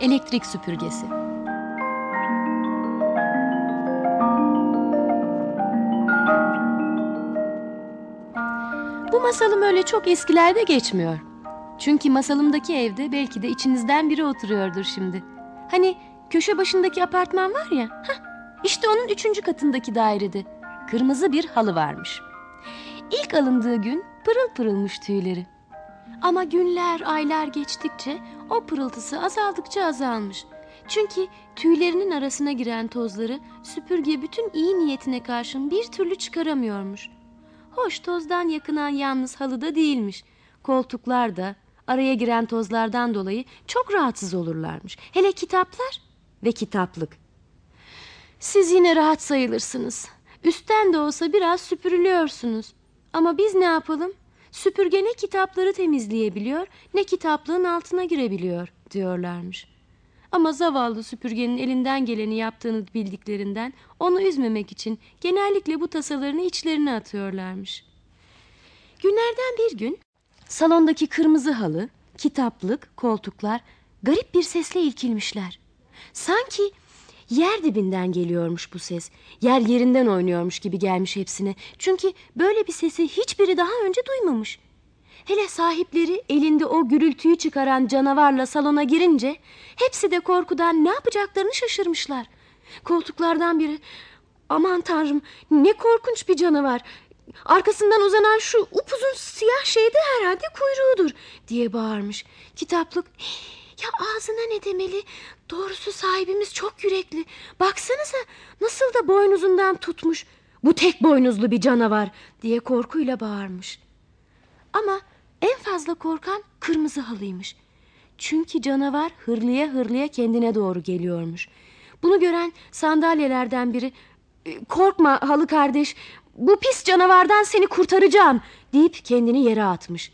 Elektrik süpürgesi. Bu masalım öyle çok eskilerde geçmiyor. Çünkü masalımdaki evde belki de içinizden biri oturuyordur şimdi. Hani köşe başındaki apartman var ya. Hah, işte onun üçüncü katındaki dairede. Kırmızı bir halı varmış. İlk alındığı gün pırıl pırılmış tüyleri. Ama günler, aylar geçtikçe o pırıltısı azaldıkça azalmış. Çünkü tüylerinin arasına giren tozları süpürge bütün iyi niyetine karşın bir türlü çıkaramıyormuş. Hoş tozdan yakınan yalnız halıda değilmiş. Koltuklar da araya giren tozlardan dolayı çok rahatsız olurlarmış. Hele kitaplar ve kitaplık. Siz yine rahat sayılırsınız. Üstten de olsa biraz süpürülüyorsunuz. Ama biz ne yapalım? Süpürge ne kitapları temizleyebiliyor ne kitaplığın altına girebiliyor diyorlarmış. Ama zavallı süpürgenin elinden geleni yaptığını bildiklerinden onu üzmemek için genellikle bu tasalarını içlerine atıyorlarmış. Günlerden bir gün salondaki kırmızı halı, kitaplık, koltuklar garip bir sesle ilkilmişler. Sanki yer dibinden geliyormuş bu ses. Yer yerinden oynuyormuş gibi gelmiş hepsine. Çünkü böyle bir sesi hiçbiri daha önce duymamış. Hele sahipleri elinde o gürültüyü çıkaran canavarla salona girince hepsi de korkudan ne yapacaklarını şaşırmışlar. Koltuklardan biri aman tanrım ne korkunç bir canavar. Arkasından uzanan şu upuzun siyah şey de herhalde kuyruğudur diye bağırmış. Kitaplık ya ağzına ne demeli? Doğrusu sahibimiz çok yürekli. Baksanıza nasıl da boynuzundan tutmuş. Bu tek boynuzlu bir canavar diye korkuyla bağırmış. Ama en fazla korkan kırmızı halıymış. Çünkü canavar hırlıya hırlıya kendine doğru geliyormuş. Bunu gören sandalyelerden biri "E, korkma halı kardeş bu pis canavardan seni kurtaracağım deyip kendini yere atmış.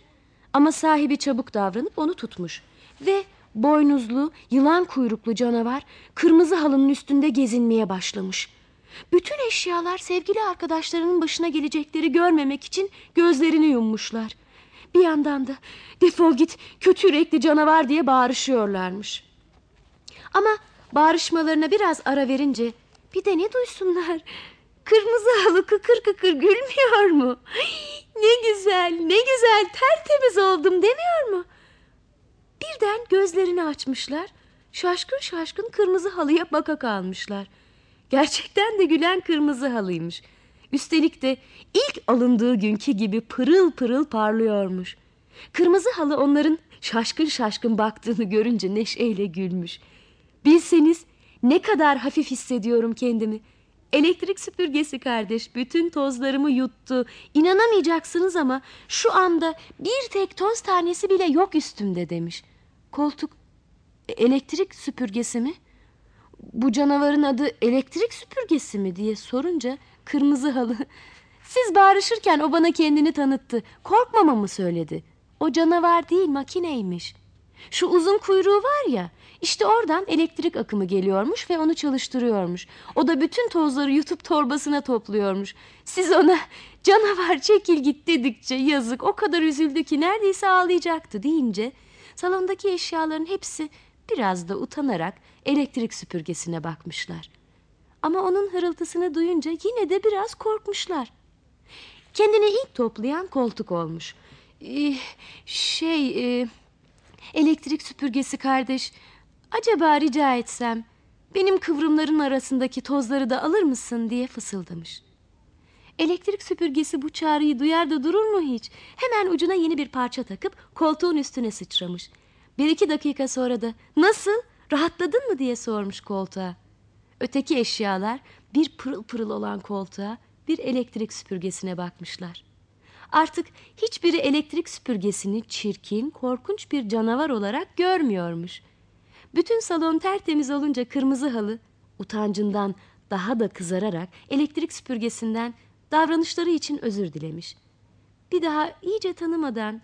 Ama sahibi çabuk davranıp onu tutmuş ve boynuzlu yılan kuyruklu canavar kırmızı halının üstünde gezinmeye başlamış. Bütün eşyalar sevgili arkadaşlarının başına gelecekleri görmemek için gözlerini yummuşlar. Bir yandan da defol git kötü yürekli canavar diye bağırışıyorlarmış. Ama bağırışmalarına biraz ara verince bir de ne duysunlar? Kırmızı halı kıkır kıkır gülmüyor mu? Ne güzel, ne güzel tertemiz oldum demiyor mu? Birden gözlerini açmışlar. Şaşkın şaşkın kırmızı halıya baka kalmışlar. Gerçekten de gülen kırmızı halıymış. Üstelik de ilk alındığı günkü gibi pırıl pırıl parlıyormuş. Kırmızı halı onların şaşkın şaşkın baktığını görünce neşeyle gülmüş. Bilseniz ne kadar hafif hissediyorum kendimi. Elektrik süpürgesi kardeş bütün tozlarımı yuttu. İnanamayacaksınız ama şu anda bir tek toz tanesi bile yok üstümde demiş. Koltuk "E, elektrik süpürgesi mi? Bu canavarın adı elektrik süpürgesi mi diye sorunca kırmızı halı. Siz bağırışırken o bana kendini tanıttı. Korkmamamı söyledi. O canavar değil makineymiş. Şu uzun kuyruğu var ya işte oradan elektrik akımı geliyormuş ve onu çalıştırıyormuş. O da bütün tozları yutup torbasına topluyormuş. Siz ona canavar çekil git dedikçe yazık o kadar üzüldü ki neredeyse ağlayacaktı deyince salondaki eşyaların hepsi biraz da utanarak elektrik süpürgesine bakmışlar. Ama onun hırıltısını duyunca yine de biraz korkmuşlar. Kendini ilk toplayan koltuk olmuş. Ee, şey, e, elektrik süpürgesi kardeş, acaba rica etsem benim kıvrımların arasındaki tozları da alır mısın diye fısıldamış. Elektrik süpürgesi bu çağrıyı duyar da durur mu hiç? Hemen ucuna yeni bir parça takıp koltuğun üstüne sıçramış. Bir iki dakika sonra da nasıl rahatladın mı diye sormuş koltuğa. Öteki eşyalar bir pırıl pırıl olan koltuğa bir elektrik süpürgesine bakmışlar. Artık hiçbiri elektrik süpürgesini çirkin, korkunç bir canavar olarak görmüyormuş. Bütün salon tertemiz olunca kırmızı halı utancından daha da kızararak elektrik süpürgesinden davranışları için özür dilemiş. Bir daha iyice tanımadan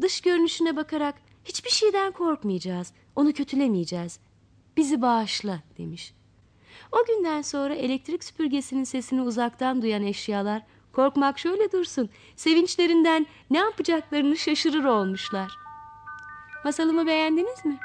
dış görünüşüne bakarak hiçbir şeyden korkmayacağız. Onu kötülemeyeceğiz. Bizi bağışla demiş. O günden sonra elektrik süpürgesinin sesini uzaktan duyan eşyalar korkmak şöyle dursun. Sevinçlerinden ne yapacaklarını şaşırır olmuşlar. Masalımı beğendiniz mi?